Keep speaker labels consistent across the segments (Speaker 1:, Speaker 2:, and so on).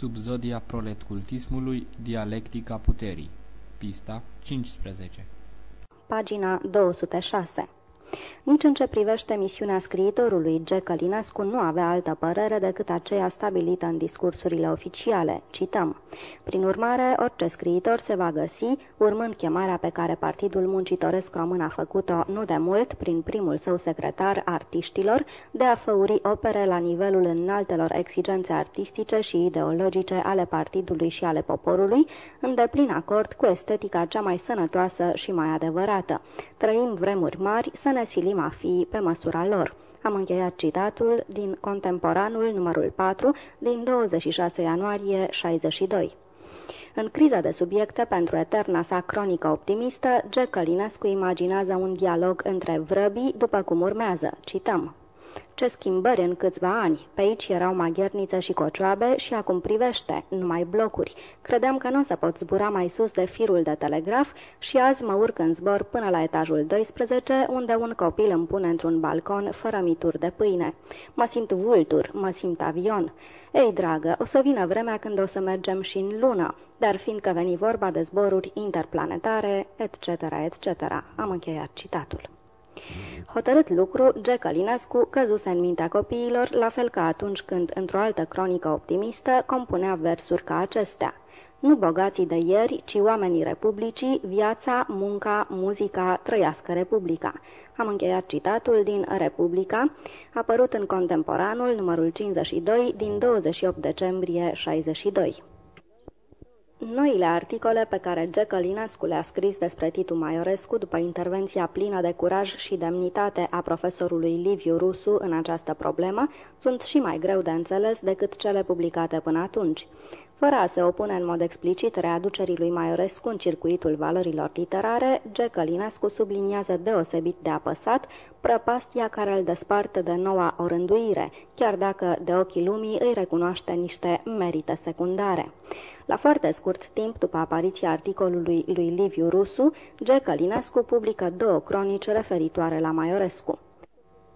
Speaker 1: Subzodia proletcultismului, dialectica puterii. Pista 15
Speaker 2: Pagina 206 nici în ce privește misiunea scriitorului, G. Călinescu nu avea altă părere decât aceea stabilită în discursurile oficiale. Cităm. Prin urmare, orice scriitor se va găsi, urmând chemarea pe care Partidul Muncitoresc Român a făcut-o nu de mult, prin primul său secretar artiștilor, de a făuri opere la nivelul înaltelor exigențe artistice și ideologice ale partidului și ale poporului, în deplin acord cu estetica cea mai sănătoasă și mai adevărată. Trăim vremuri mari, să ne silim a fi pe măsura lor. Am încheiat citatul din Contemporanul numărul 4 din 26 ianuarie 62. În criza de subiecte pentru eterna sa cronică optimistă, G. Călinescu imaginează un dialog între vrăbii după cum urmează. Cităm. Ce schimbări în câțiva ani! Pe aici erau maghernițe și cocioabe și acum privește, numai blocuri. Credeam că nu o să pot zbura mai sus de firul de telegraf și azi mă urc în zbor până la etajul 12, unde un copil îmi pune într-un balcon fără mituri de pâine. Mă simt vultur, mă simt avion. Ei, dragă, o să vină vremea când o să mergem și în lună, dar fiindcă veni vorba de zboruri interplanetare, etc., etc., am încheiat citatul. Hotărât lucru, G. Călinescu căzuse în mintea copiilor, la fel ca atunci când, într-o altă cronică optimistă, compunea versuri ca acestea. Nu bogații de ieri, ci oamenii republicii, viața, munca, muzica, trăiască Republica. Am încheiat citatul din Republica, apărut în Contemporanul, numărul 52, din 28 decembrie 62. Noile articole pe care G. Călinescu le-a scris despre Titu Maiorescu după intervenția plină de curaj și demnitate a profesorului Liviu Rusu în această problemă sunt și mai greu de înțeles decât cele publicate până atunci. Fără a se opune în mod explicit readucerii lui Maiorescu în circuitul valorilor literare, G. Călinescu subliniază deosebit de apăsat prăpastia care îl desparte de noua orânduire, chiar dacă de ochii lumii îi recunoaște niște merite secundare. La foarte scurt timp după apariția articolului lui Liviu Rusu, G. Călinescu publică două cronici referitoare la Maiorescu.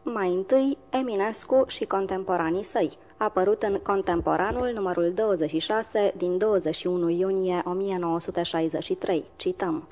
Speaker 2: Mai întâi, Eminescu și contemporanii săi, apărut în Contemporanul numărul 26 din 21 iunie 1963. Cităm.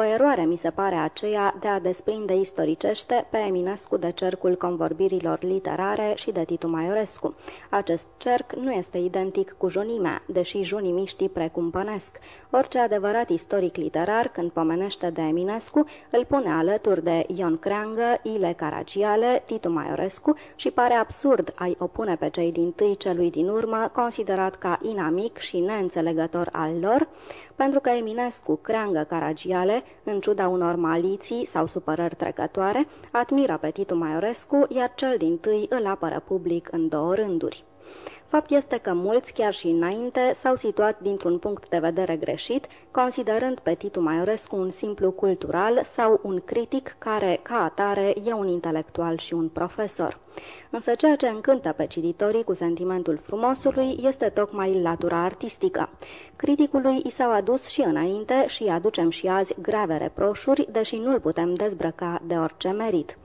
Speaker 2: O eroare mi se pare aceea de a desprinde istoricește pe Eminescu de cercul convorbirilor literare și de Titu Maiorescu. Acest cerc nu este identic cu junimea, deși junimiștii precumpănesc. Orice adevărat istoric literar, când pomenește de Eminescu, îl pune alături de Ion Creangă, Ile Caragiale, Titu Maiorescu și pare absurd a-i opune pe cei din tâi celui din urmă, considerat ca inamic și neînțelegător al lor, pentru că Eminescu, Creangă, Caragiale, în ciuda unor maliții sau supărări trecătoare, admiră pe Titu Maiorescu, iar cel din tâi îl apără public în două rânduri. Fapt este că mulți, chiar și înainte, s-au situat dintr-un punct de vedere greșit, considerând pe Titu Maiorescu un simplu cultural sau un critic care, ca atare, e un intelectual și un profesor. Însă ceea ce încântă pe cititorii cu sentimentul frumosului este tocmai latura artistică. Criticului i s-au adus și înainte și aducem și azi grave reproșuri, deși nu-l putem dezbrăca de orice merit.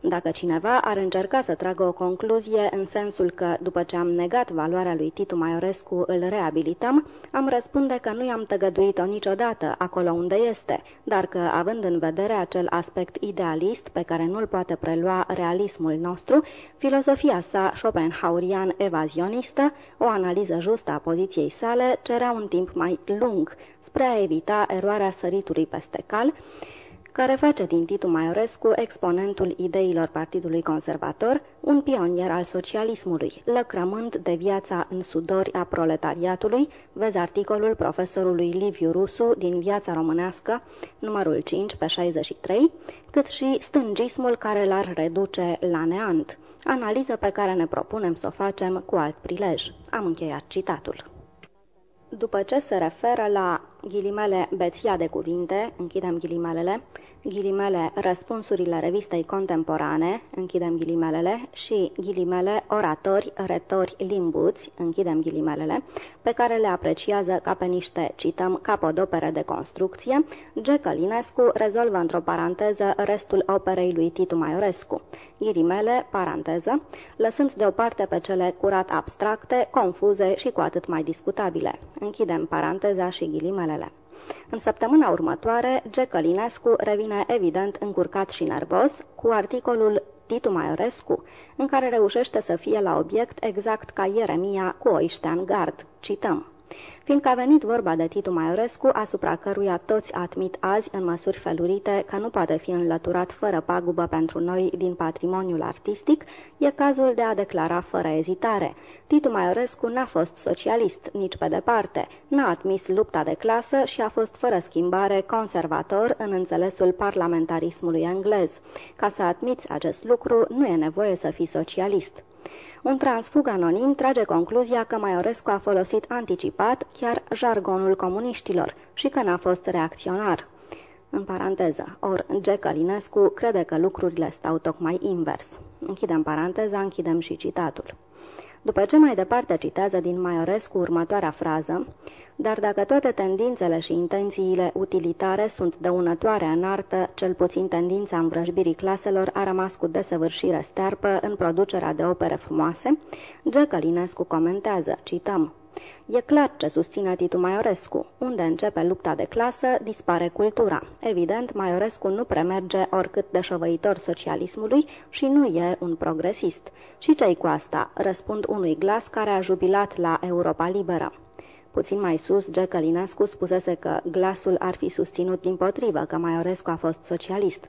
Speaker 2: Dacă cineva ar încerca să tragă o concluzie în sensul că, după ce am negat valoarea lui Titu Maiorescu, îl reabilităm, am răspunde că nu i-am tăgăduit-o niciodată acolo unde este, dar că, având în vedere acel aspect idealist pe care nu-l poate prelua realismul nostru, filosofia sa Schopenhauerian evazionistă, o analiză justă a poziției sale, cerea un timp mai lung, spre a evita eroarea săritului peste cal, care face din Titu Maiorescu exponentul ideilor Partidului Conservator, un pionier al socialismului, lăcrămând de viața în sudori a proletariatului, vezi articolul profesorului Liviu Rusu din Viața Românească, numărul 5 pe 63, cât și stângismul care l-ar reduce la neant, analiză pe care ne propunem să o facem cu alt prilej. Am încheiat citatul. După ce se referă la ghilimele beția de cuvinte, închidem ghilimelele, ghilimele răspunsurile revistei contemporane, închidem ghilimelele, și ghilimele oratori, retori, limbuți, închidem ghilimelele, pe care le apreciază ca pe niște, cităm, capodopere de construcție, G. Călinescu rezolvă într-o paranteză restul operei lui Titu Maiorescu, ghilimele, paranteză, lăsând deoparte pe cele curat abstracte, confuze și cu atât mai discutabile. Închidem paranteza și ghilimelele. În săptămâna următoare, G. Călinescu revine evident încurcat și nervos cu articolul Titu Maiorescu, în care reușește să fie la obiect exact ca Ieremia cu oiștea în gard. Cităm fiindcă a venit vorba de Titu Maiorescu, asupra căruia toți admit azi în măsuri felurite că nu poate fi înlăturat fără pagubă pentru noi din patrimoniul artistic, e cazul de a declara fără ezitare. Titu Maiorescu n-a fost socialist, nici pe departe, n-a admis lupta de clasă și a fost fără schimbare conservator în înțelesul parlamentarismului englez. Ca să admiți acest lucru, nu e nevoie să fii socialist. Un transfug anonim trage concluzia că Maiorescu a folosit anticipat chiar jargonul comuniștilor și că n-a fost reacționar. În paranteză, or G. Călinescu crede că lucrurile stau tocmai invers. Închidem paranteza, închidem și citatul. După ce mai departe citează din Maiorescu următoarea frază, dar dacă toate tendințele și intențiile utilitare sunt dăunătoare în artă, cel puțin tendința învrăjbirii claselor a rămas cu desăvârșire stearpă în producerea de opere frumoase, G. Călinescu comentează, cităm, E clar ce susține Titu Maiorescu. Unde începe lupta de clasă, dispare cultura. Evident, Maiorescu nu premerge oricât de șovăitor socialismului și nu e un progresist. Și ce cu asta? Răspund unui glas care a jubilat la Europa Liberă. Puțin mai sus, G. Călinescu spusese că glasul ar fi susținut din potrivă că Maiorescu a fost socialist.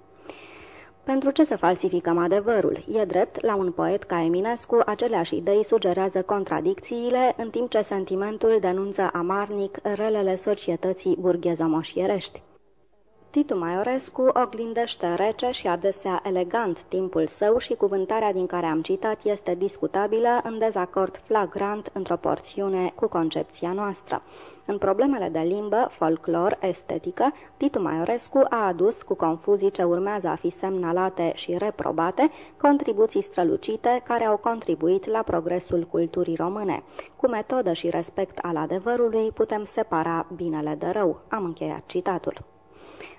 Speaker 2: Pentru ce să falsificăm adevărul? E drept, la un poet ca Eminescu, aceleași idei sugerează contradicțiile, în timp ce sentimentul denunță amarnic relele societății burghezomoșierești. Titu Maiorescu oglindește rece și adesea elegant timpul său și cuvântarea din care am citat este discutabilă în dezacord flagrant într-o porțiune cu concepția noastră. În problemele de limbă, folclor, estetică, Titu Maiorescu a adus, cu confuzii ce urmează a fi semnalate și reprobate, contribuții strălucite care au contribuit la progresul culturii române. Cu metodă și respect al adevărului putem separa binele de rău. Am încheiat citatul.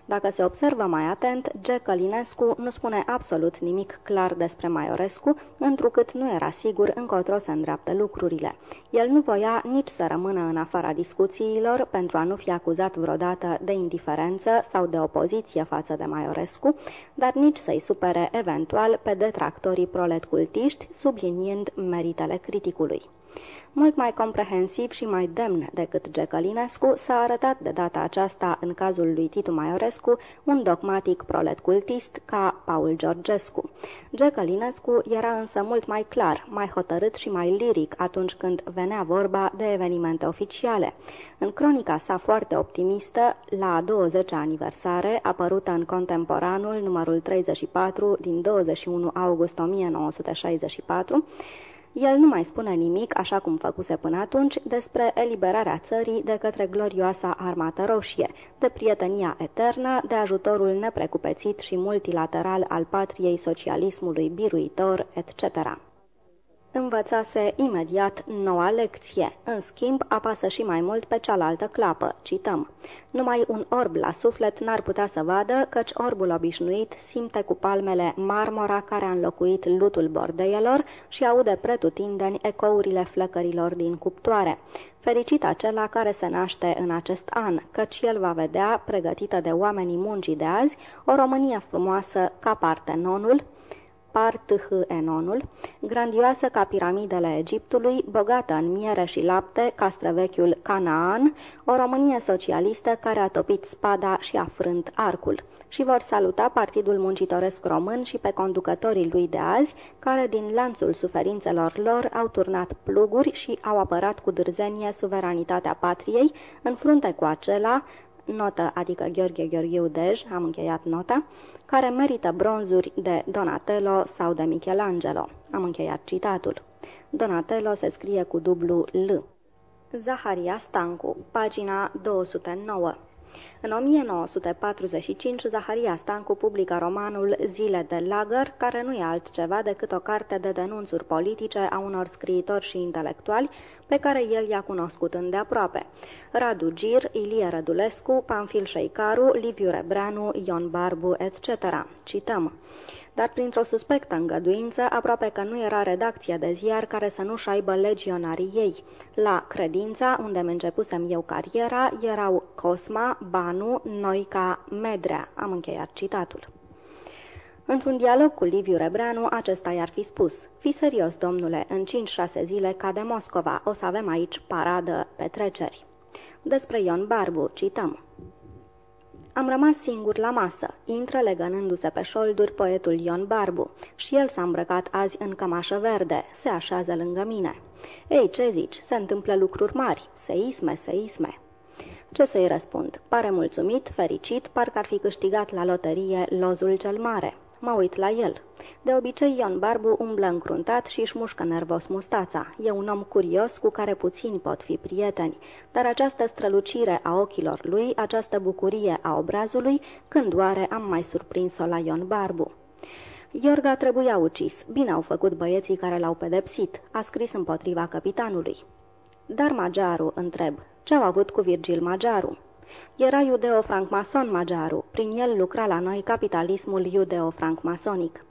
Speaker 2: Dacă se observă mai atent, G. Călinescu nu spune absolut nimic clar despre Maiorescu, întrucât nu era sigur încotro se îndreaptă lucrurile. El nu voia nici să rămână în afara discuțiilor pentru a nu fi acuzat vreodată de indiferență sau de opoziție față de Maiorescu, dar nici să-i supere eventual pe detractorii proletcultiști, subliniind meritele criticului mult mai comprehensiv și mai demn decât Gecălinescu, s-a arătat de data aceasta, în cazul lui Titu Maiorescu, un dogmatic prolet cultist ca Paul Georgescu. Gecălinescu era însă mult mai clar, mai hotărât și mai liric atunci când venea vorba de evenimente oficiale. În cronica sa foarte optimistă, la a 20-a aniversare, apărută în Contemporanul numărul 34 din 21 august 1964, el nu mai spune nimic, așa cum făcuse până atunci, despre eliberarea țării de către glorioasa armată roșie, de prietenia eternă, de ajutorul neprecupețit și multilateral al patriei socialismului biruitor, etc. Învățase imediat noua lecție. În schimb, apasă și mai mult pe cealaltă clapă. Cităm. Numai un orb la suflet n-ar putea să vadă, căci orbul obișnuit simte cu palmele marmora care a înlocuit lutul bordeielor și aude pretutindeni ecourile flăcărilor din cuptoare. Fericit acela care se naște în acest an, căci el va vedea, pregătită de oamenii muncii de azi, o Românie frumoasă ca Partenonul, Parth-Enonul, grandioasă ca piramidele Egiptului, bogată în miere și lapte, ca străvechiul Canaan, o Românie socialistă care a topit spada și a frânt arcul. Și vor saluta Partidul Muncitoresc Român și pe conducătorii lui de azi, care din lanțul suferințelor lor au turnat pluguri și au apărat cu dârzenie suveranitatea patriei, în frunte cu acela, notă, adică Gheorghe Gheorghiu Dej, am încheiat nota, care merită bronzuri de Donatello sau de Michelangelo. Am încheiat citatul. Donatello se scrie cu dublu L. Zaharia Stancu, pagina 209 în 1945, Zaharia Stancu publică romanul Zile de lagăr, care nu e altceva decât o carte de denunțuri politice a unor scriitori și intelectuali pe care el i-a cunoscut îndeaproape. Radu Gir, Ilie Rădulescu, Panfil Șeicaru, Liviu Rebreanu, Ion Barbu, etc. Cităm dar printr-o suspectă îngăduință, aproape că nu era redacția de ziar care să nu-și aibă legionarii ei. La Credința, unde mi începusem eu cariera, erau Cosma, Banu, Noica, Medrea. Am încheiat citatul. Într-un dialog cu Liviu Rebreanu, acesta i-ar fi spus Fi serios, domnule, în 5-6 zile cade Moscova, o să avem aici paradă, petreceri. Despre Ion Barbu, cităm. Am rămas singur la masă. Intră legănându-se pe șolduri poetul Ion Barbu și el s-a îmbrăcat azi în cămașă verde. Se așează lângă mine. Ei, ce zici? Se întâmplă lucruri mari. Seisme, seisme. Ce să-i răspund? Pare mulțumit, fericit, parcă ar fi câștigat la loterie lozul cel mare. Mă uit la el. De obicei, Ion Barbu umblă încruntat și își mușcă nervos mustața. E un om curios cu care puțini pot fi prieteni, dar această strălucire a ochilor lui, această bucurie a obrazului, când oare am mai surprins-o la Ion Barbu? Iorga trebuia ucis. Bine au făcut băieții care l-au pedepsit. A scris împotriva capitanului. Dar Magiaru, întreb, ce au avut cu Virgil Magiaru? Era iudeo-francmason Magiaru. Prin el lucra la noi capitalismul iudeo-francmasonic.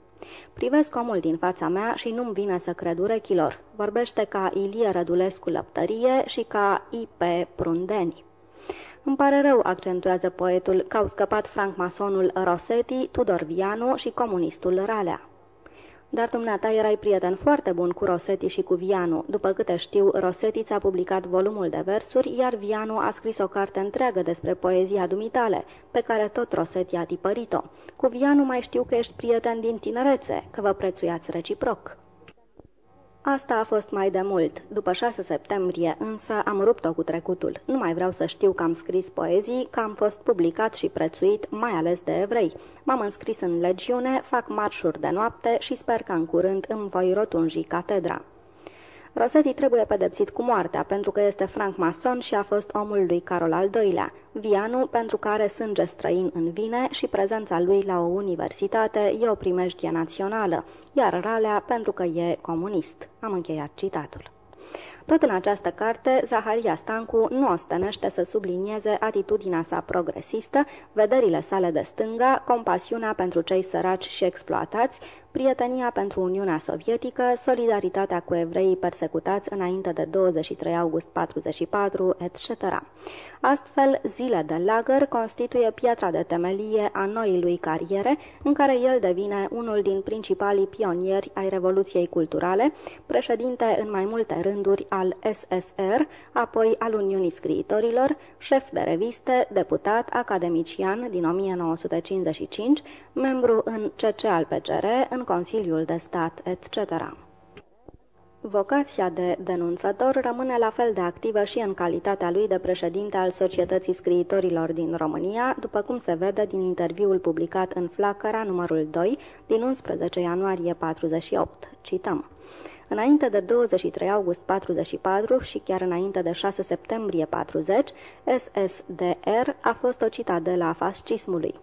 Speaker 2: Privesc omul din fața mea și nu-mi vine să cred urechilor. Vorbește ca Ilie Rădulescu Lăptărie și ca I.P. Prundeni. Îmi pare rău, accentuează poetul, că au scăpat francmasonul Rossetti, Tudor Vianu și comunistul Ralea. Dar dumneata erai prieten foarte bun cu Rosetti și cu Vianu. După câte știu, Rosetti ți-a publicat volumul de versuri, iar Vianu a scris o carte întreagă despre poezia dumitale, pe care tot Rosetti a tipărit-o. Cu Vianu mai știu că ești prieten din tinerețe, că vă prețuiați reciproc. Asta a fost mai de mult. După 6 septembrie, însă, am rupt-o cu trecutul. Nu mai vreau să știu că am scris poezii, că am fost publicat și prețuit, mai ales de evrei. M-am înscris în legiune, fac marșuri de noapte și sper că în curând îmi voi rotunji catedra. Rosetti trebuie pedepsit cu moartea pentru că este franc mason și a fost omul lui Carol al II-lea, Vianu pentru că are sânge străin în vine și prezența lui la o universitate e o primejdie națională, iar Ralea pentru că e comunist. Am încheiat citatul. Tot în această carte, Zaharia Stancu nu ostenește să sublinieze atitudinea sa progresistă, vederile sale de stânga, compasiunea pentru cei săraci și exploatați, prietenia pentru Uniunea Sovietică, solidaritatea cu evreii persecutați înainte de 23 august 44, etc. Astfel, zile de lagăr constituie piatra de temelie a noii lui cariere, în care el devine unul din principalii pionieri ai Revoluției Culturale, președinte în mai multe rânduri al SSR, apoi al Uniunii Scriitorilor, șef de reviste, deputat, academician din 1955, membru în CC al PCR, în Consiliul de Stat, etc. Vocația de denunțător rămâne la fel de activă și în calitatea lui de președinte al Societății Scriitorilor din România, după cum se vede din interviul publicat în Flacăra numărul 2 din 11 ianuarie 48. Cităm. Înainte de 23 august 44 și chiar înainte de 6 septembrie 40, SSDR a fost o citadelă a fascismului.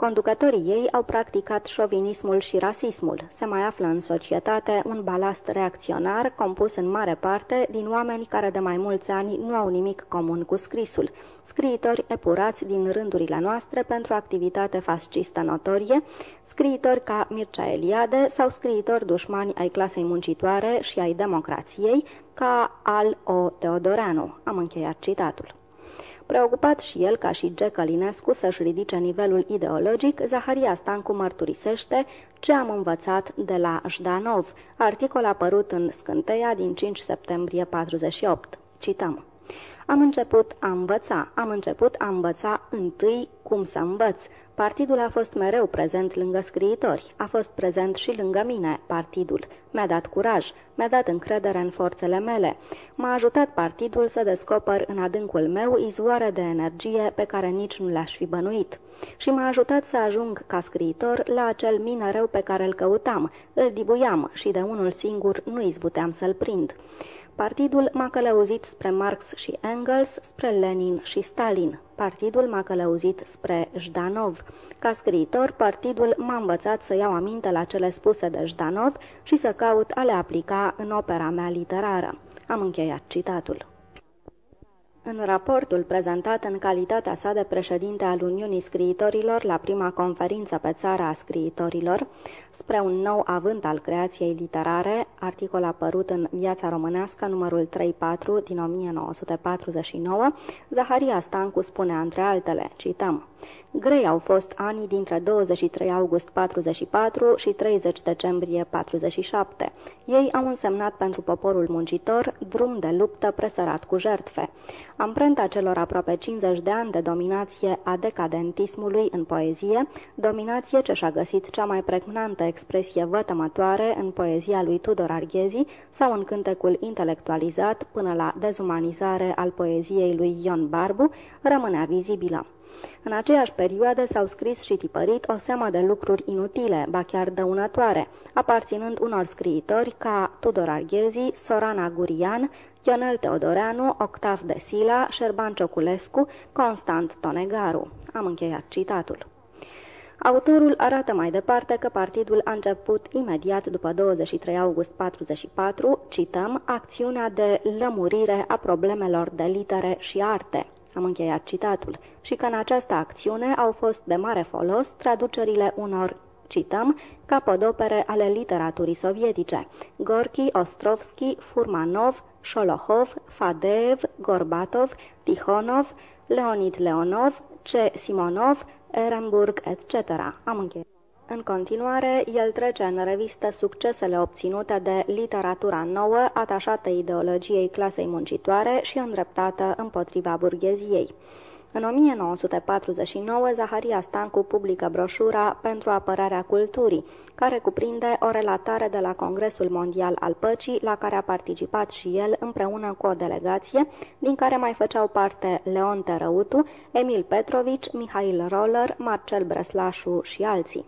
Speaker 2: Conducătorii ei au practicat șovinismul și rasismul. Se mai află în societate un balast reacționar compus în mare parte din oameni care de mai mulți ani nu au nimic comun cu scrisul, scriitori epurați din rândurile noastre pentru activitate fascistă notorie, scriitori ca Mircea Eliade sau scriitori dușmani ai clasei muncitoare și ai democrației, ca al O. Teodoreanu. Am încheiat citatul. Preocupat și el, ca și G. Călinescu, să-și ridice nivelul ideologic, Zaharia Stancu mărturisește ce am învățat de la Jdanov, articol apărut în Scânteia din 5 septembrie 48. Cităm. Am început a învăța, am început a învăța întâi cum să învăț, Partidul a fost mereu prezent lângă scriitori, a fost prezent și lângă mine, partidul. Mi-a dat curaj, mi-a dat încredere în forțele mele. M-a ajutat partidul să descoper în adâncul meu izvoare de energie pe care nici nu le-aș fi bănuit. Și m-a ajutat să ajung ca scriitor la acel minereu pe care îl căutam, îl dibuiam și de unul singur nu izbuteam să-l prind. Partidul m-a călăuzit spre Marx și Engels, spre Lenin și Stalin. Partidul m-a călăuzit spre Jdanov. Ca scriitor, partidul m-a învățat să iau aminte la cele spuse de Jdanov și să caut a le aplica în opera mea literară. Am încheiat citatul. În raportul prezentat în calitatea sa de președinte al Uniunii Scriitorilor la prima conferință pe țara a scriitorilor, spre un nou avânt al creației literare, articol apărut în Viața Românească, numărul 3-4 din 1949, Zaharia Stancu spune între altele, cităm, Grei au fost anii dintre 23 august 44 și 30 decembrie 47. Ei au însemnat pentru poporul muncitor drum de luptă presărat cu jertfe. Amprenta celor aproape 50 de ani de dominație a decadentismului în poezie, dominație ce și-a găsit cea mai pregnantă expresie vătămătoare în poezia lui Tudor Arghezi sau în cântecul intelectualizat până la dezumanizare al poeziei lui Ion Barbu, rămânea vizibilă. În aceeași perioadă s-au scris și tipărit o seamă de lucruri inutile, ba chiar dăunătoare, aparținând unor scriitori ca Tudor Arghezi, Sorana Gurian, Ionel Teodoreanu, Octav de Sila, Șerban Cioculescu, Constant Tonegaru. Am încheiat citatul. Autorul arată mai departe că partidul a început imediat după 23 august 44, cităm, acțiunea de lămurire a problemelor de litere și arte. Am încheiat citatul. Și că în această acțiune au fost de mare folos traducerile unor cităm, capodopere ale literaturii sovietice, Gorki, Ostrovski, Furmanov, Sholohov, Fadeev, Gorbatov, Tihonov, Leonid Leonov, C. Simonov, Ehrenburg, etc. Am încheiat. În continuare, el trece în revistă succesele obținute de literatura nouă, atașată ideologiei clasei muncitoare și îndreptată împotriva burgheziei. În 1949, Zaharia Stancu publică broșura pentru apărarea culturii, care cuprinde o relatare de la Congresul Mondial al Păcii, la care a participat și el împreună cu o delegație, din care mai făceau parte Leon Terăutu, Emil Petrovici, Mihail Roller, Marcel Breslașu și alții.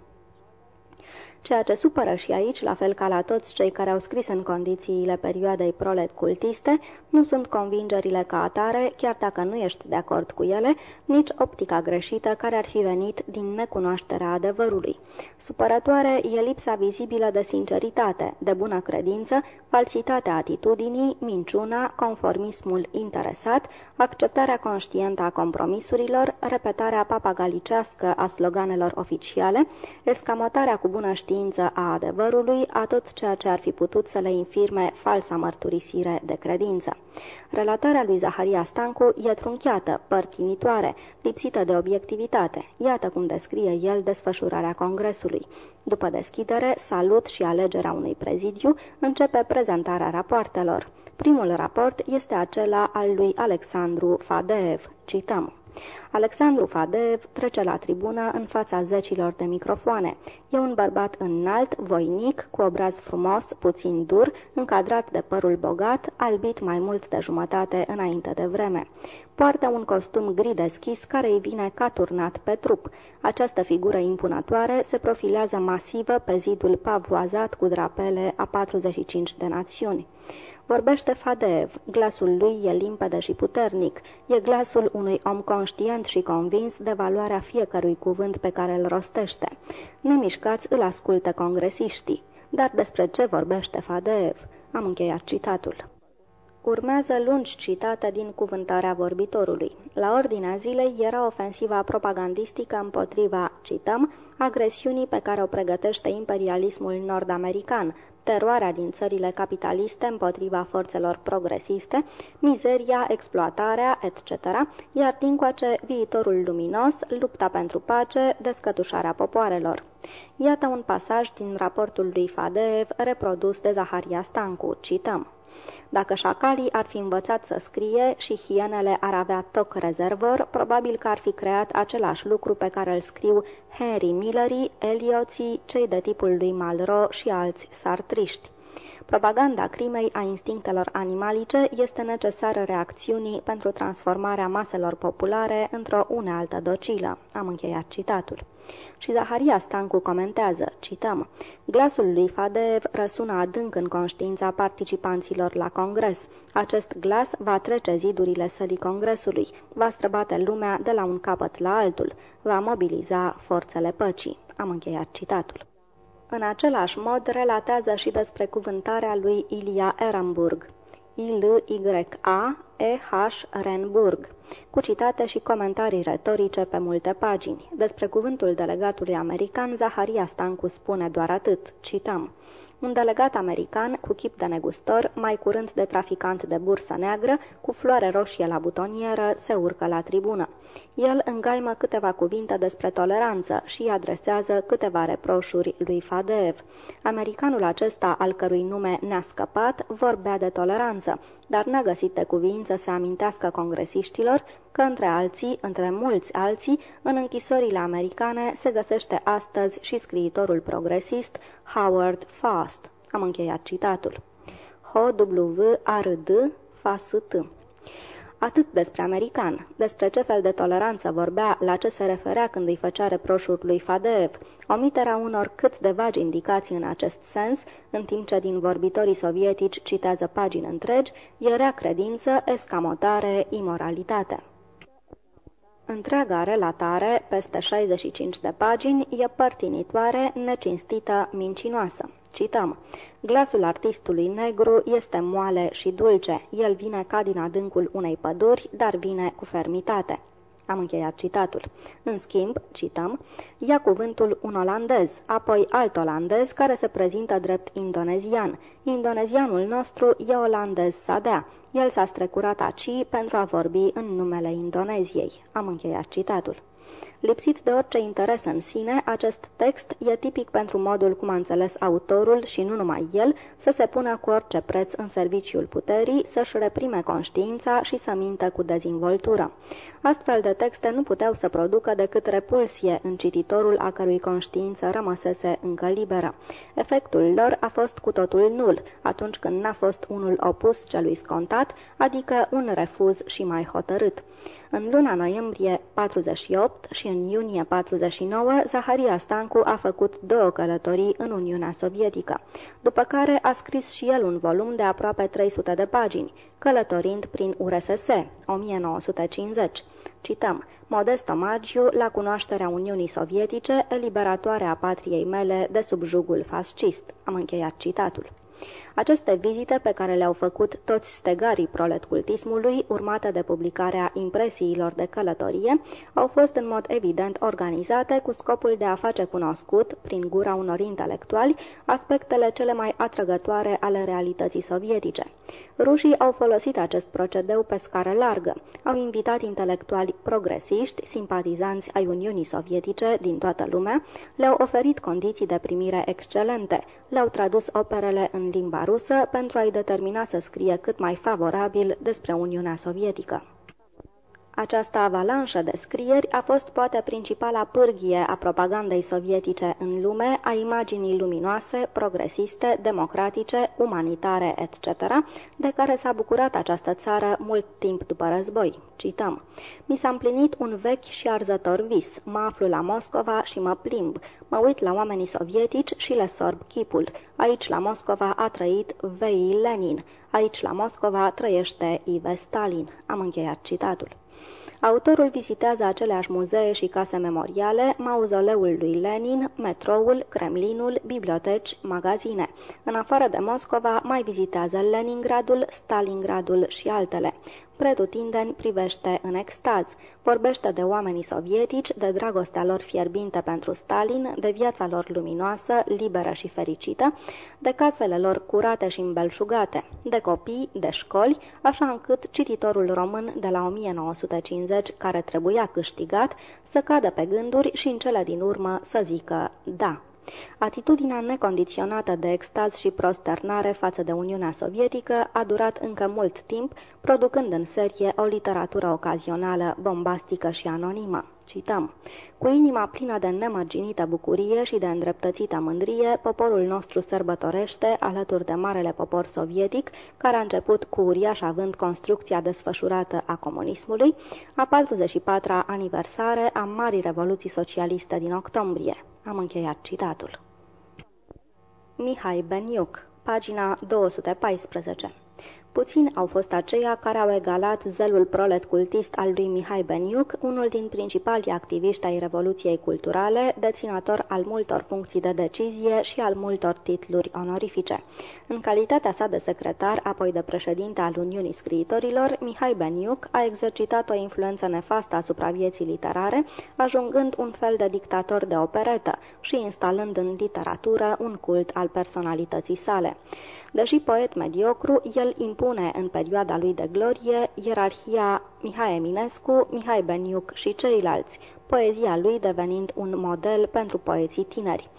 Speaker 2: Ceea ce supără și aici, la fel ca la toți cei care au scris în condițiile perioadei prolet cultiste, nu sunt convingerile ca atare, chiar dacă nu ești de acord cu ele, nici optica greșită care ar fi venit din necunoașterea adevărului. Supărătoare e lipsa vizibilă de sinceritate, de bună credință, falsitatea atitudinii, minciuna, conformismul interesat, acceptarea conștientă a compromisurilor, repetarea papagalicească a sloganelor oficiale, escamotarea cu bună știință a adevărului, a tot ceea ce ar fi putut să le infirme falsa mărturisire de credință. Relatarea lui Zaharia Stancu e trunchiată, părtinitoare, lipsită de obiectivitate. Iată cum descrie el desfășurarea congresului. După deschidere, salut și alegerea unui prezidiu, începe prezentarea rapoartelor. Primul raport este acela al lui Alexandru Fadeev. Cităm. Alexandru Fadeev trece la tribună în fața zecilor de microfoane. E un bărbat înalt, voinic, cu obraz frumos, puțin dur, încadrat de părul bogat, albit mai mult de jumătate înainte de vreme. Poartă un costum gri deschis care îi vine ca turnat pe trup. Această figură impunătoare se profilează masivă pe zidul pavoazat cu drapele a 45 de națiuni. Vorbește Fadeev, glasul lui e limpede și puternic, e glasul unui om conștient și convins de valoarea fiecărui cuvânt pe care îl rostește. Nemișcați îl ascultă congresiștii. Dar despre ce vorbește Fadeev? Am încheiat citatul. Urmează lungi citate din cuvântarea vorbitorului. La ordinea zilei era ofensiva propagandistică împotriva, cităm, agresiunii pe care o pregătește imperialismul nord-american, teroarea din țările capitaliste împotriva forțelor progresiste, mizeria, exploatarea, etc., iar dincoace viitorul luminos, lupta pentru pace, descătușarea popoarelor. Iată un pasaj din raportul lui Fadeev reprodus de Zaharia Stancu. Cităm. Dacă șacalii ar fi învățat să scrie și hienele ar avea toc rezervor, probabil că ar fi creat același lucru pe care îl scriu Henry Millery, Elioții, cei de tipul lui Malraux și alți sartriști. Propaganda crimei a instinctelor animalice este necesară reacțiunii pentru transformarea maselor populare într-o unealtă docilă. Am încheiat citatul. Și Zaharia Stancu comentează, cităm, Glasul lui Fadeev răsună adânc în conștiința participanților la congres. Acest glas va trece zidurile sălii congresului, va străbate lumea de la un capăt la altul, va mobiliza forțele păcii. Am încheiat citatul. În același mod relatează și despre cuvântarea lui Ilia Ehrenburg. I-L-Y-A E.H. Renburg, cu citate și comentarii retorice pe multe pagini. Despre cuvântul delegatului american, Zaharia Stancu spune doar atât, cităm. Un delegat american, cu chip de negustor, mai curând de traficant de bursă neagră, cu floare roșie la butonieră, se urcă la tribună. El îngaimă câteva cuvinte despre toleranță și îi adresează câteva reproșuri lui Fadeev. Americanul acesta, al cărui nume ne-a scăpat, vorbea de toleranță, dar n-a găsit de cuvință să amintească congresiștilor că între alții, între mulți alții, în închisorile americane se găsește astăzi și scriitorul progresist Howard Fast. Am încheiat citatul. H-W-R-D F-S-T Atât despre american, despre ce fel de toleranță vorbea, la ce se referea când îi făcea reproșuri lui Fadeev, omiterea unor cât de vagi indicații în acest sens, în timp ce din vorbitorii sovietici citează pagini întregi, era credință, escamotare, imoralitate. Întreaga relatare, peste 65 de pagini, e părtinitoare, necinstită, mincinoasă. Cităm. Glasul artistului negru este moale și dulce. El vine ca din adâncul unei păduri, dar vine cu fermitate. Am încheiat citatul. În schimb, cităm, ia cuvântul un olandez, apoi alt olandez care se prezintă drept indonezian. Indonezianul nostru e olandez sadea. El s-a strecurat aci pentru a vorbi în numele Indoneziei. Am încheiat citatul. Lipsit de orice interes în sine, acest text e tipic pentru modul cum a înțeles autorul și nu numai el să se pună cu orice preț în serviciul puterii, să-și reprime conștiința și să mintă cu dezvoltură. Astfel de texte nu puteau să producă decât repulsie în cititorul a cărui conștiință rămăsese încă liberă. Efectul lor a fost cu totul nul, atunci când n-a fost unul opus celui scontat, adică un refuz și mai hotărât. În luna noiembrie 48 și în iunie 49, Zaharia Stancu a făcut două călătorii în Uniunea Sovietică, după care a scris și el un volum de aproape 300 de pagini, călătorind prin URSS, 1950. Cităm, modest omagiu la cunoașterea Uniunii Sovietice, eliberatoare a patriei mele de sub jugul fascist. Am încheiat citatul. Aceste vizite pe care le-au făcut toți stegarii proletcultismului, urmate de publicarea impresiilor de călătorie, au fost în mod evident organizate cu scopul de a face cunoscut, prin gura unor intelectuali, aspectele cele mai atrăgătoare ale realității sovietice. Rușii au folosit acest procedeu pe scară largă. Au invitat intelectuali progresiști, simpatizanți ai Uniunii Sovietice din toată lumea, le-au oferit condiții de primire excelente, le-au tradus operele în limba rusă pentru a-i determina să scrie cât mai favorabil despre Uniunea Sovietică. Această avalanșă de scrieri a fost poate principala pârghie a propagandei sovietice în lume, a imaginii luminoase, progresiste, democratice, umanitare, etc., de care s-a bucurat această țară mult timp după război. Cităm. Mi s-a împlinit un vechi și arzător vis. Mă aflu la Moscova și mă plimb. Mă uit la oamenii sovietici și le sorb chipul. Aici la Moscova a trăit Vei Lenin. Aici la Moscova trăiește Ive Stalin. Am încheiat citatul. Autorul vizitează aceleași muzee și case memoriale, mauzoleul lui Lenin, metroul, Kremlinul, biblioteci, magazine. În afară de Moscova, mai vizitează Leningradul, Stalingradul și altele pretutindeni privește în extaz. Vorbește de oamenii sovietici, de dragostea lor fierbinte pentru Stalin, de viața lor luminoasă, liberă și fericită, de casele lor curate și îmbelșugate, de copii, de școli, așa încât cititorul român de la 1950, care trebuia câștigat, să cadă pe gânduri și în cele din urmă să zică da. Atitudinea necondiționată de extaz și prosternare față de Uniunea Sovietică a durat încă mult timp, producând în serie o literatură ocazională, bombastică și anonimă. Cităm. Cu inima plină de nemărginită bucurie și de îndreptățită mândrie, poporul nostru sărbătorește, alături de marele popor sovietic, care a început cu uriaș având construcția desfășurată a comunismului, a 44-a aniversare a Marii Revoluții Socialiste din octombrie. Am încheiat citatul. Mihai Beniuc, pagina 214 Puțini au fost aceia care au egalat zelul prolet cultist al lui Mihai Beniuc, unul din principalii activiști ai Revoluției Culturale, deținător al multor funcții de decizie și al multor titluri onorifice. În calitatea sa de secretar, apoi de președinte al Uniunii Scriitorilor, Mihai Beniuc a exercitat o influență nefastă asupra vieții literare, ajungând un fel de dictator de operetă și instalând în literatură un cult al personalității sale. Deși poet mediocru, el impune în perioada lui de glorie ierarhia Mihai Eminescu, Mihai Beniuc și ceilalți, poezia lui devenind un model pentru poeții tineri.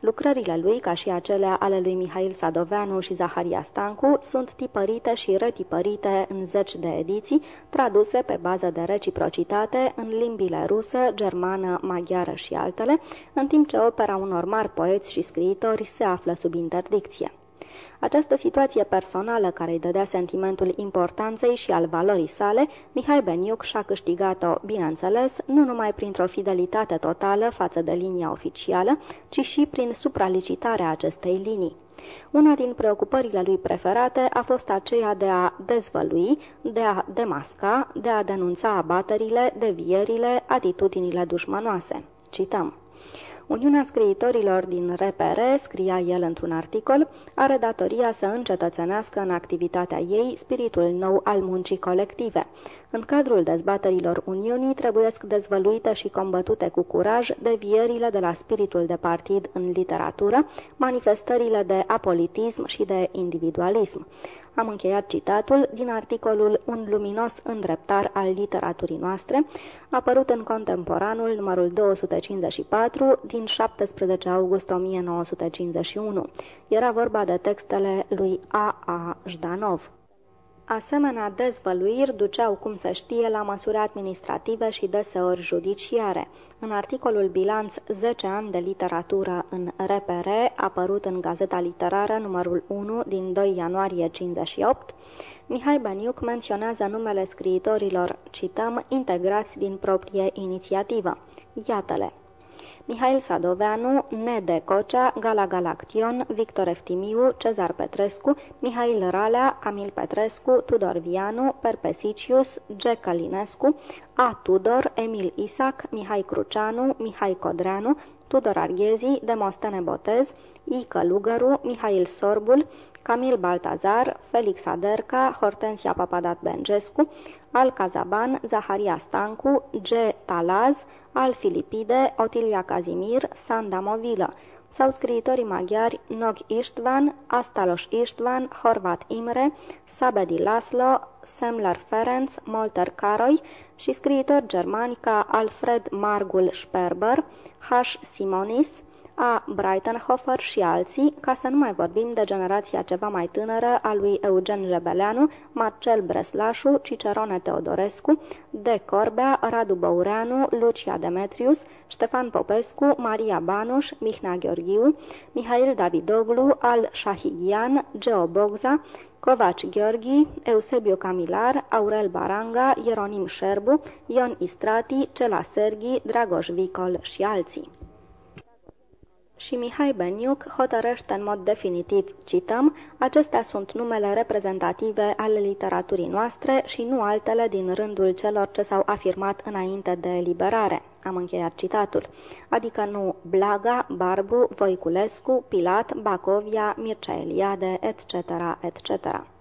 Speaker 2: Lucrările lui, ca și acelea ale lui Mihail Sadoveanu și Zaharia Stancu, sunt tipărite și retipărite în zeci de ediții, traduse pe bază de reciprocitate în limbile rusă, germană, maghiară și altele, în timp ce opera unor mari poeți și scriitori se află sub interdicție. Această situație personală care îi dădea sentimentul importanței și al valorii sale, Mihai Beniuc și-a câștigat-o, bineînțeles, nu numai printr-o fidelitate totală față de linia oficială, ci și prin supralicitarea acestei linii. Una din preocupările lui preferate a fost aceea de a dezvălui, de a demasca, de a denunța abaterile, devierile, atitudinile dușmănoase. Cităm. Uniunea scriitorilor din RPR, scria el într-un articol, are datoria să încetățenească în activitatea ei spiritul nou al muncii colective. În cadrul dezbaterilor Uniunii trebuiesc dezvăluite și combătute cu curaj devierile de la spiritul de partid în literatură, manifestările de apolitism și de individualism. Am încheiat citatul din articolul Un luminos îndreptar al literaturii noastre, apărut în Contemporanul numărul 254 din 17 august 1951. Era vorba de textele lui A. A. Jdanov. Asemenea dezvăluiri duceau, cum se știe, la măsuri administrative și deseori judiciare. În articolul Bilanț 10 ani de literatură în RPR, apărut în Gazeta Literară numărul 1 din 2 ianuarie 58, Mihai Beniuc menționează numele scriitorilor, cităm, integrați din proprie inițiativă. Iată-le. Mihail Sadoveanu, Nede Cocea, Gala Galaction, Victor Eftimiu, Cezar Petrescu, Mihail Ralea, Camil Petrescu, Tudor Vianu, Perpesicius, G. Călinescu, A. Tudor, Emil Isac, Mihai Cruceanu, Mihai Codreanu, Tudor Arghezi, Demostene Botez, I. Călugăru, Mihail Sorbul, Camil Baltazar, Felix Aderca, Hortensia Papadat Bengescu, Al Cazaban, Zaharia Stancu, G. Talaz, Al Filipide, Otilia Kazimir, Sanda Movilă, sau scriitorii maghiari Nog Istvan, Astalos Istvan, Horvat Imre, Sabedi Laslo, Semler Ferenc, Molter Karoi și scriitori germani ca Alfred Margul Sperber, H. Simonis, a Breitenhofer și alții, ca să nu mai vorbim de generația ceva mai tânără a lui Eugen Rebeleanu, Marcel Breslașu, Cicerone Teodorescu, De Corbea, Radu Băureanu, Lucia Demetrius, Ștefan Popescu, Maria Banuș, Mihnea Gheorghiu, Mihail Davidoglu, Al Shahigian, Geo Bogza, Covaci Gheorghi, Eusebiu Camilar, Aurel Baranga, Ieronim Șerbu, Ion Istrati, Cela Serghi, Dragoș Vicol și alții și Mihai Beniuc hotărăște în mod definitiv, cităm, acestea sunt numele reprezentative ale literaturii noastre și nu altele din rândul celor ce s-au afirmat înainte de eliberare. Am încheiat citatul. Adică nu Blaga, Barbu, Voiculescu, Pilat, Bacovia, Mircea Eliade, etc., etc.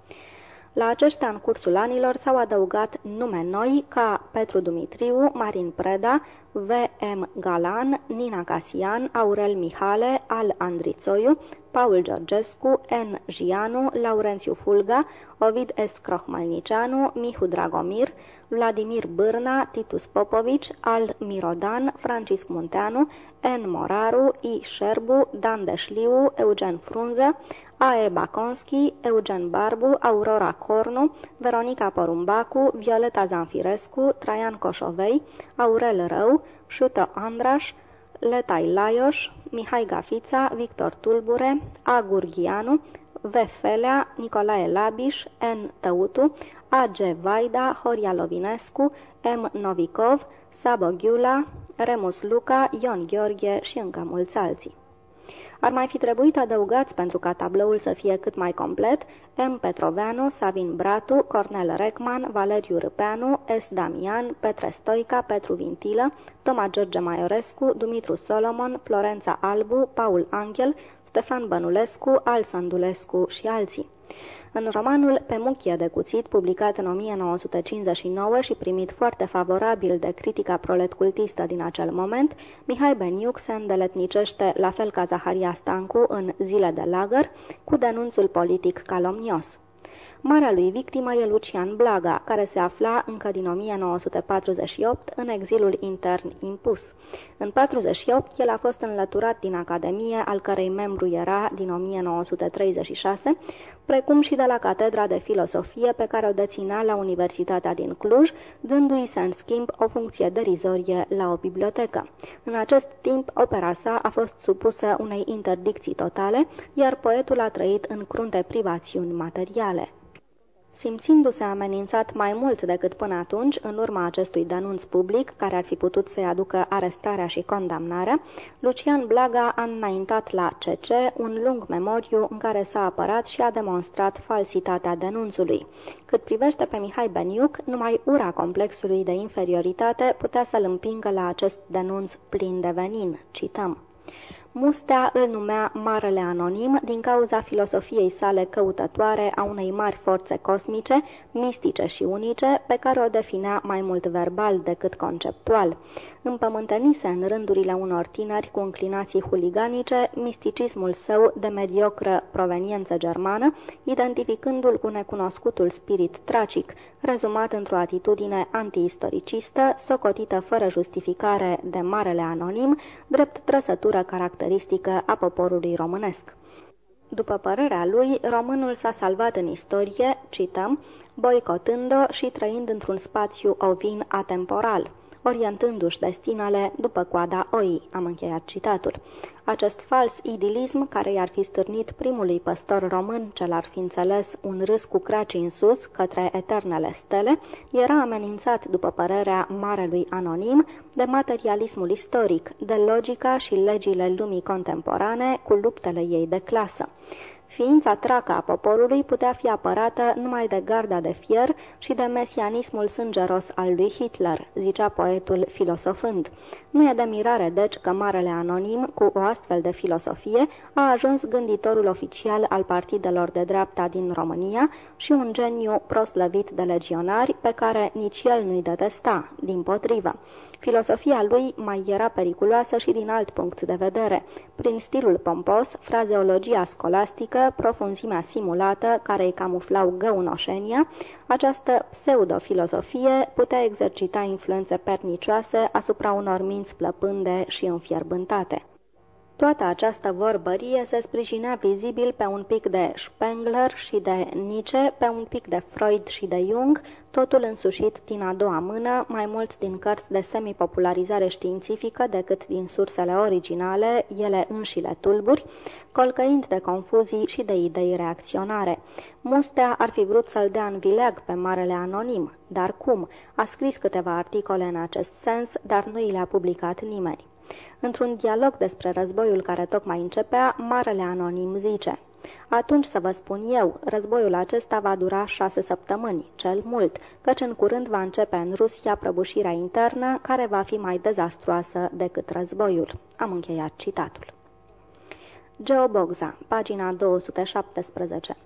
Speaker 2: La aceștia, în cursul anilor, s-au adăugat nume noi ca Petru Dumitriu, Marin Preda, V.M. Galan, Nina Casian, Aurel Mihale, Al Andrițoiu, Paul Georgescu, N. Gianu, Laurențiu Fulga, Ovid S. Crohmalnicianu, Mihu Dragomir, Vladimir Bârna, Titus Popovici, Al Mirodan, Francisc Munteanu, N. Moraru, I. Șerbu, Dan Deșliu, Eugen Frunze, A.E. Baconski, Eugen Barbu, Aurora Cornu, Veronica Porumbacu, Violeta Zanfirescu, Traian Coșovei, Aurel Rău, Șută Andraș, Letai Laios, Mihai Gafița, Victor Tulbure, A. Gurghianu, V. Felea, Nicolae Labiș, N. Tăutu, A. G. Vaida, Horia Lovinescu, M. Novikov, Sabo Ghiula, Remus Luca, Ion Gheorghe și încă mulți alții. Ar mai fi trebuit adăugați pentru ca tabloul să fie cât mai complet M. Petroveanu, Savin Bratu, Cornel Reckman, Valeriu Râpeanu, S. Damian, Petre Stoica, Petru Vintilă, Toma George Maiorescu, Dumitru Solomon, Florența Albu, Paul Angel, Stefan Bănulescu, Al Sandulescu și alții. În romanul Pe muchie de cuțit, publicat în 1959 și primit foarte favorabil de critica proletcultistă din acel moment, Mihai Beniuc se îndeletnicește, la fel ca Zaharia Stancu, în Zile de lagăr, cu denunțul politic calomnios. Marea lui victimă e Lucian Blaga, care se afla încă din 1948 în exilul intern impus. În 48 el a fost înlăturat din Academie, al cărei membru era din 1936, precum și de la Catedra de Filosofie pe care o deținea la Universitatea din Cluj, dându-i să în schimb o funcție derizorie la o bibliotecă. În acest timp, opera sa a fost supusă unei interdicții totale, iar poetul a trăit în crunte privațiuni materiale. Simțindu-se amenințat mai mult decât până atunci, în urma acestui denunț public, care ar fi putut să-i aducă arestarea și condamnarea, Lucian Blaga a înaintat la CC un lung memoriu în care s-a apărat și a demonstrat falsitatea denunțului. Cât privește pe Mihai Beniuc, numai ura complexului de inferioritate putea să-l împingă la acest denunț plin de venin. Cităm. Mustea îl numea Marele Anonim din cauza filosofiei sale căutătoare a unei mari forțe cosmice, mistice și unice, pe care o definea mai mult verbal decât conceptual. Împământenise în rândurile unor tineri cu înclinații huliganice misticismul său de mediocră proveniență germană, identificându-l cu necunoscutul spirit tracic, rezumat într-o atitudine antiistoricistă, socotită fără justificare de Marele Anonim, drept trăsătură caracteristică caracteristică a poporului românesc. După părerea lui, românul s-a salvat în istorie, cităm, boicotând-o și trăind într-un spațiu ovin atemporal orientându-și destinele după coada oii. Am încheiat citatul. Acest fals idilism, care i-ar fi stârnit primului păstor român, cel ar fi înțeles un râs cu craci în sus către eternele stele, era amenințat, după părerea marelui anonim, de materialismul istoric, de logica și legile lumii contemporane cu luptele ei de clasă. Ființa tracă a poporului putea fi apărată numai de garda de fier și de mesianismul sângeros al lui Hitler, zicea poetul filosofând. Nu e de mirare, deci, că Marele Anonim, cu o astfel de filosofie, a ajuns gânditorul oficial al partidelor de dreapta din România și un geniu proslăvit de legionari pe care nici el nu-i detesta, din potrivă. Filosofia lui mai era periculoasă și din alt punct de vedere. Prin stilul pompos, frazeologia scolastică, profunzimea simulată, care îi camuflau găunoșenia, această pseudofilosofie putea exercita influențe pernicioase asupra unor minți plăpânde și înfierbântate. Toată această vorbărie se sprijinea vizibil pe un pic de Spengler și de Nietzsche, pe un pic de Freud și de Jung, totul însușit din a doua mână, mai mult din cărți de semipopularizare științifică decât din sursele originale, ele înșile tulburi, colcăind de confuzii și de idei reacționare. Mustea ar fi vrut să-l dea în vileag pe Marele Anonim, dar cum? A scris câteva articole în acest sens, dar nu i le-a publicat nimeni. Într-un dialog despre războiul care tocmai începea, Marele Anonim zice Atunci să vă spun eu, războiul acesta va dura șase săptămâni, cel mult, căci în curând va începe în Rusia prăbușirea internă, care va fi mai dezastruoasă decât războiul. Am încheiat citatul. Geobogza, pagina 217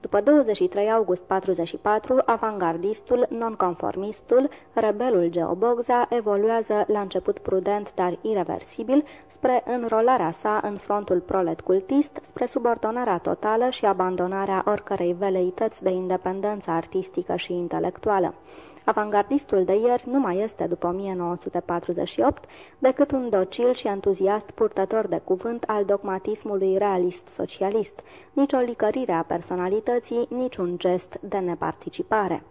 Speaker 2: După 23 august 44, avangardistul, nonconformistul, rebelul Geobogza evoluează la început prudent, dar irreversibil, spre înrolarea sa în frontul prolet cultist, spre subordonarea totală și abandonarea oricărei veleități de independență artistică și intelectuală. Avangardistul de ieri nu mai este, după 1948, decât un docil și entuziast purtător de cuvânt al dogmatismului realist-socialist, nici o licărire a personalității, nici un gest de neparticipare.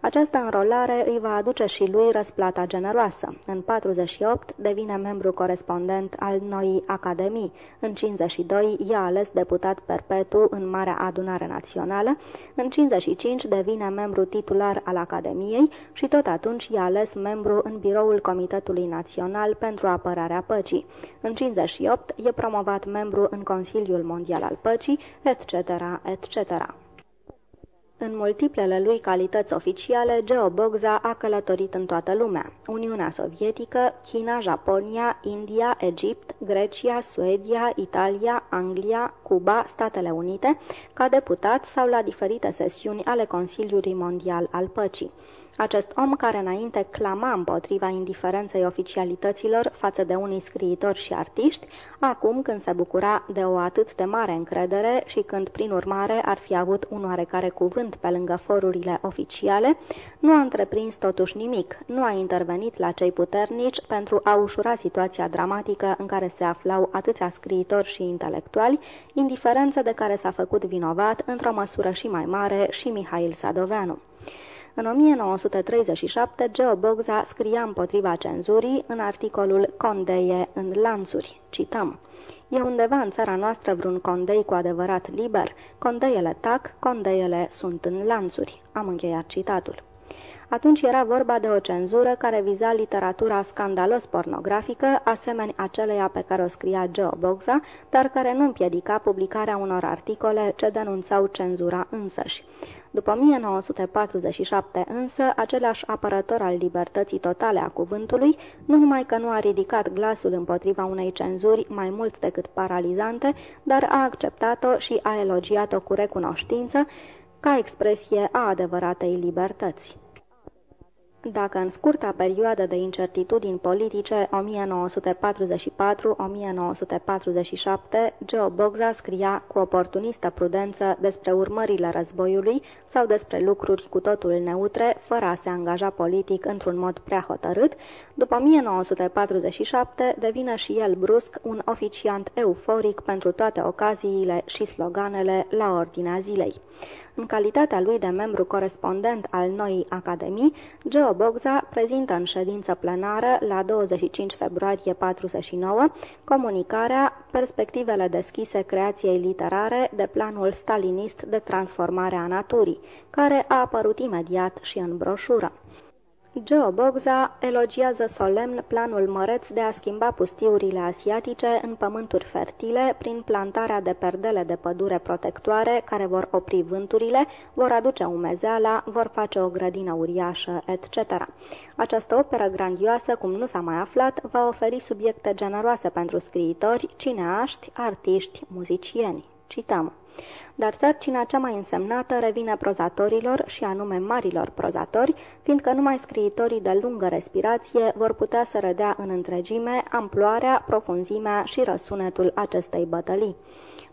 Speaker 2: Această înrolare îi va aduce și lui răsplata generoasă. În 48 devine membru corespondent al noii Academii. În 52 i-a ales deputat perpetu în Marea Adunare Națională. În 55 devine membru titular al Academiei și tot atunci i-a ales membru în biroul Comitetului Național pentru apărarea păcii. În 58 e promovat membru în Consiliul Mondial al Păcii, etc., etc. În multiplele lui calități oficiale, Geo Bogza a călătorit în toată lumea. Uniunea Sovietică, China, Japonia, India, Egipt, Grecia, Suedia, Italia, Anglia, Cuba, Statele Unite, ca deputat sau la diferite sesiuni ale Consiliului Mondial al Păcii. Acest om care înainte clama împotriva indiferenței oficialităților față de unii scriitori și artiști, acum când se bucura de o atât de mare încredere și când prin urmare ar fi avut un oarecare cuvânt pe lângă forurile oficiale, nu a întreprins totuși nimic, nu a intervenit la cei puternici pentru a ușura situația dramatică în care se aflau atâția scriitori și intelectuali, indiferență de care s-a făcut vinovat într-o măsură și mai mare și Mihail Sadoveanu. În 1937, Geo Bogza scria împotriva cenzurii în articolul Condeie în lanțuri. Cităm. E undeva în țara noastră vreun condei cu adevărat liber? Condeiele tac, condeiele sunt în lanțuri. Am încheiat citatul. Atunci era vorba de o cenzură care viza literatura scandalos pornografică, asemeni aceleia pe care o scria Joe Bogza, dar care nu împiedica publicarea unor articole ce denunțau cenzura însăși. După 1947 însă, același apărător al libertății totale a cuvântului, nu numai că nu a ridicat glasul împotriva unei cenzuri mai mult decât paralizante, dar a acceptat-o și a elogiat-o cu recunoștință ca expresie a adevăratei libertăți. Dacă în scurta perioadă de incertitudini politice 1944-1947, Joe Bogza scria cu oportunistă prudență despre urmările războiului sau despre lucruri cu totul neutre, fără a se angaja politic într-un mod prea hotărât, după 1947 devine și el brusc un oficiant euforic pentru toate ocaziile și sloganele la ordinea zilei. În calitatea lui de membru corespondent al noii Academii, Geo Bogza prezintă în ședință plenară la 25 februarie 49 comunicarea Perspectivele deschise creației literare de planul stalinist de transformare a naturii, care a apărut imediat și în broșură. Joe Bogza elogiază solemn planul măreț de a schimba pustiurile asiatice în pământuri fertile prin plantarea de perdele de pădure protectoare care vor opri vânturile, vor aduce umezeala, vor face o grădină uriașă, etc. Această operă grandioasă, cum nu s-a mai aflat, va oferi subiecte generoase pentru scriitori, cineaști, artiști, muzicieni. Cităm dar sarcina cea mai însemnată revine prozatorilor și anume marilor prozatori, fiindcă numai scriitorii de lungă respirație vor putea să rădea în întregime amploarea, profunzimea și răsunetul acestei bătălii.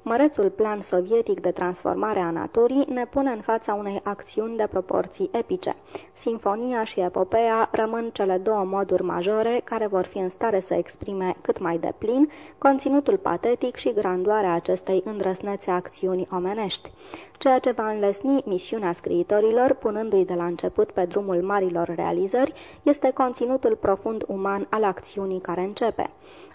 Speaker 2: Mărețul plan sovietic de transformare a naturii ne pune în fața unei acțiuni de proporții epice. Sinfonia și epopeea rămân cele două moduri majore care vor fi în stare să exprime cât mai de plin conținutul patetic și grandoarea acestei îndrăsnețe acțiuni omenești ceea ce va înlesni misiunea scriitorilor, punându-i de la început pe drumul marilor realizări, este conținutul profund uman al acțiunii care începe.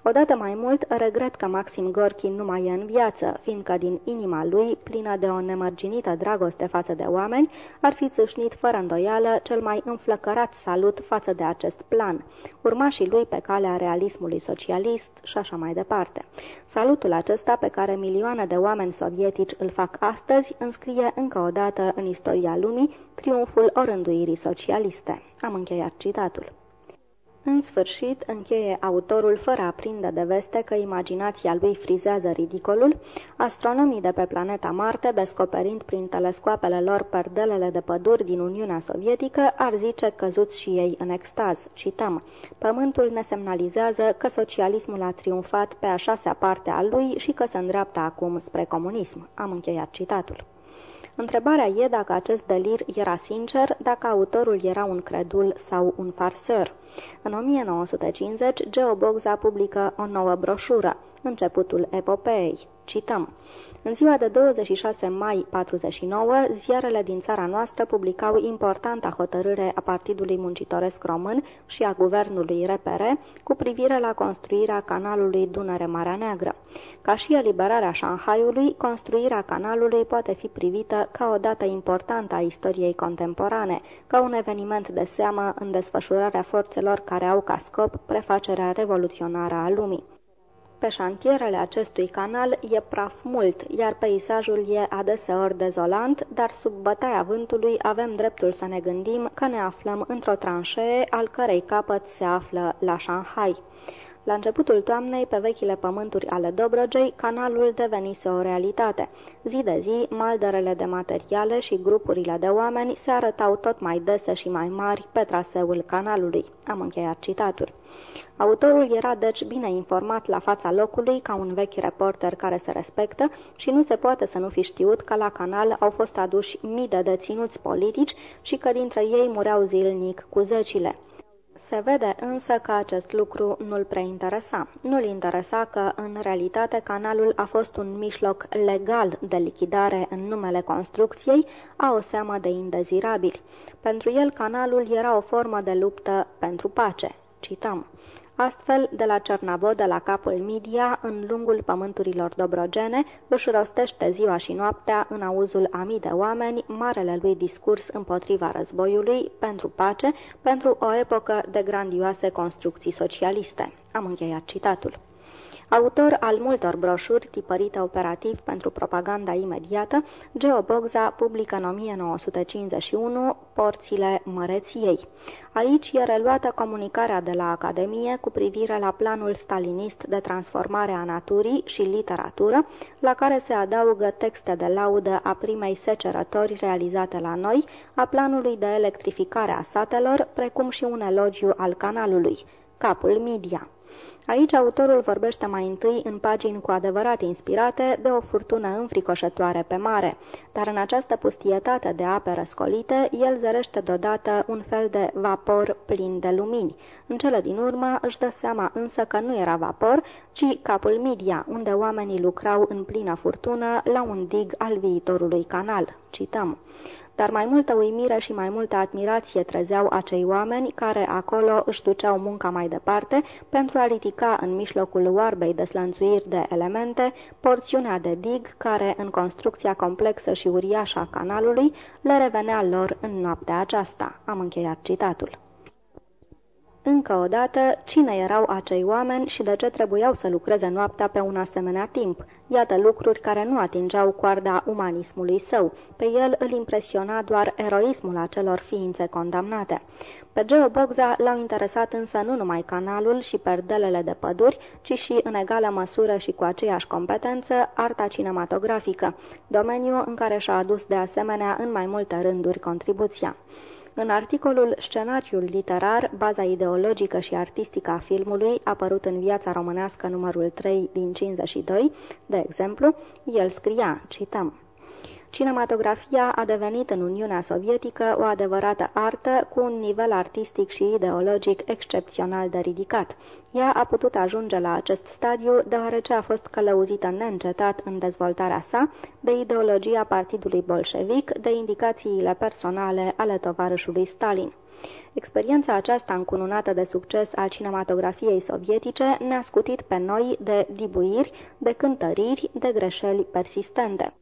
Speaker 2: Odată mai mult, regret că Maxim Gorki nu mai e în viață, fiindcă din inima lui, plină de o nemărginită dragoste față de oameni, ar fi țâșnit fără îndoială cel mai înflăcărat salut față de acest plan, urmașii lui pe calea realismului socialist și așa mai departe. Salutul acesta pe care milioane de oameni sovietici îl fac astăzi înscrie încă o dată în istoria lumii triumful orânduirii socialiste. Am încheiat citatul. În sfârșit, încheie autorul fără a prinde de veste că imaginația lui frizează ridicolul, astronomii de pe planeta Marte, descoperind prin telescoapele lor perdelele de păduri din Uniunea Sovietică, ar zice căzuți și ei în extaz. Cităm, Pământul ne semnalizează că socialismul a triumfat pe a șasea parte a lui și că se îndreaptă acum spre comunism. Am încheiat citatul. Întrebarea e dacă acest delir era sincer, dacă autorul era un credul sau un farseur. În 1950, Geo Bogza publică o nouă broșură, Începutul epopeei. Cităm. În ziua de 26 mai 49, ziarele din țara noastră publicau importanta hotărâre a Partidului Muncitoresc Român și a Guvernului RPR cu privire la construirea canalului Dunăre-Marea Neagră. Ca și eliberarea Shanghaiului, construirea canalului poate fi privită ca o dată importantă a istoriei contemporane, ca un eveniment de seamă în desfășurarea forțelor care au ca scop prefacerea revoluționară a lumii. Pe șantierele acestui canal e praf mult, iar peisajul e adeseori dezolant, dar sub bătaia vântului avem dreptul să ne gândim că ne aflăm într-o tranșee al cărei capăt se află la Shanghai. La începutul toamnei, pe vechile pământuri ale Dobrogei, canalul devenise o realitate. Zi de zi, malderele de materiale și grupurile de oameni se arătau tot mai dese și mai mari pe traseul canalului. Am încheiat citatul. Autorul era deci bine informat la fața locului ca un vechi reporter care se respectă și nu se poate să nu fi știut că la canal au fost aduși mii de deținuți politici și că dintre ei mureau zilnic cu zecile. Se vede însă că acest lucru nu-l prea interesa. Nu-l interesa că, în realitate, canalul a fost un mijloc legal de lichidare în numele construcției a o seamă de indezirabili. Pentru el, canalul era o formă de luptă pentru pace. Cităm. Astfel, de la Cernavod, de la capul Midia, în lungul pământurilor dobrogene, își rostește ziua și noaptea, în auzul a mii de oameni, marele lui discurs împotriva războiului, pentru pace, pentru o epocă de grandioase construcții socialiste. Am încheiat citatul. Autor al multor broșuri tipărite operativ pentru propaganda imediată, Geo Bogza publică în 1951 Porțile Măreției. Aici e reluată comunicarea de la Academie cu privire la planul stalinist de transformare a naturii și literatură, la care se adaugă texte de laudă a primei secerători realizate la noi, a planului de electrificare a satelor, precum și un elogiu al canalului, Capul Media. Aici autorul vorbește mai întâi în pagini cu adevărat inspirate de o furtună înfricoșătoare pe mare, dar în această pustietate de ape răscolite, el zărește deodată un fel de vapor plin de lumini. În cele din urmă își dă seama însă că nu era vapor, ci capul Midia, unde oamenii lucrau în plină furtună la un dig al viitorului canal. Cităm dar mai multă uimire și mai multă admirație trezeau acei oameni care acolo își duceau munca mai departe pentru a ridica în mijlocul oarbei slănțuiri de elemente porțiunea de dig care, în construcția complexă și uriașă a canalului, le revenea lor în noaptea aceasta. Am încheiat citatul. Încă o dată, cine erau acei oameni și de ce trebuiau să lucreze noaptea pe un asemenea timp? Iată lucruri care nu atingeau coarda umanismului său. Pe el îl impresiona doar eroismul acelor ființe condamnate. Pe Geo Bogza l-au interesat însă nu numai canalul și perdelele de păduri, ci și în egală măsură și cu aceeași competență arta cinematografică, domeniu în care și-a adus de asemenea în mai multe rânduri contribuția. În articolul Scenariul literar, baza ideologică și artistică a filmului, apărut în Viața românească numărul 3 din 52, de exemplu, el scria, cităm, Cinematografia a devenit în Uniunea Sovietică o adevărată artă cu un nivel artistic și ideologic excepțional de ridicat. Ea a putut ajunge la acest stadiu deoarece a fost călăuzită neîncetat în dezvoltarea sa de ideologia Partidului Bolșevic, de indicațiile personale ale tovarășului Stalin. Experiența aceasta încununată de succes a cinematografiei sovietice ne-a scutit pe noi de dibuiri, de cântăriri, de greșeli persistente.